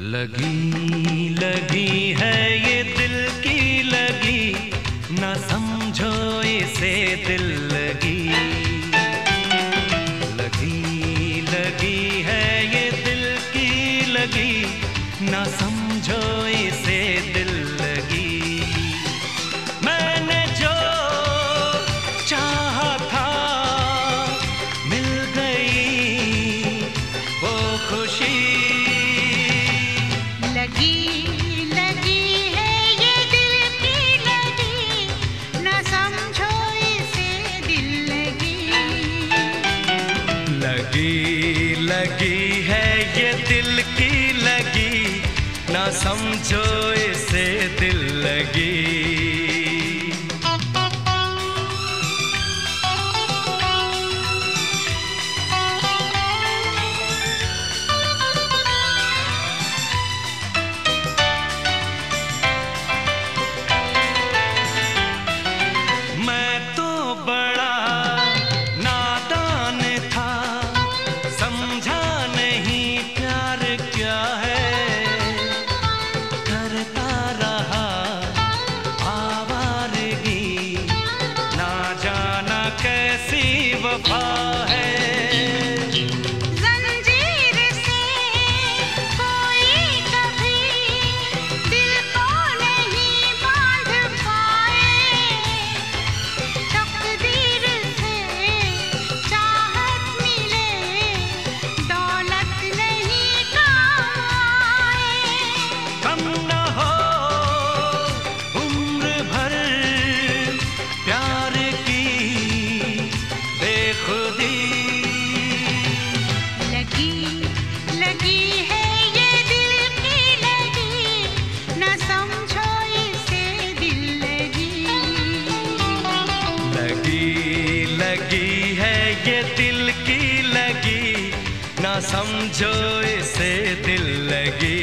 लगी लगी है ये दिल की लगी। ना समझो समझो इसे दिल लगी।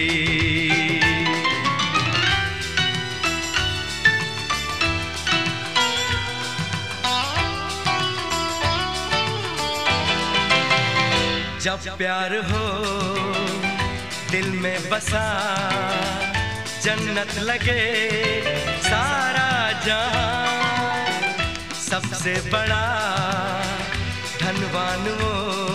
जब प्यार हो, दिल में बसा, जन्नत लगे सारा जहाँ। सबसे बड़ा धनवान वो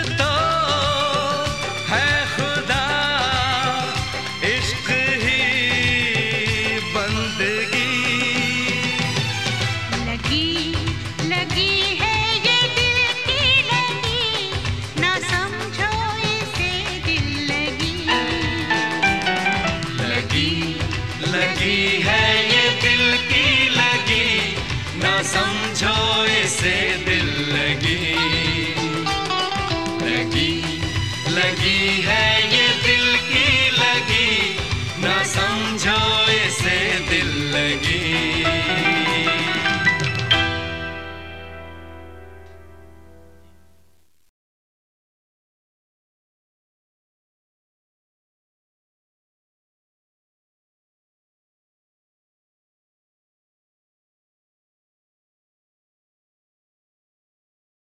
समझो इसे।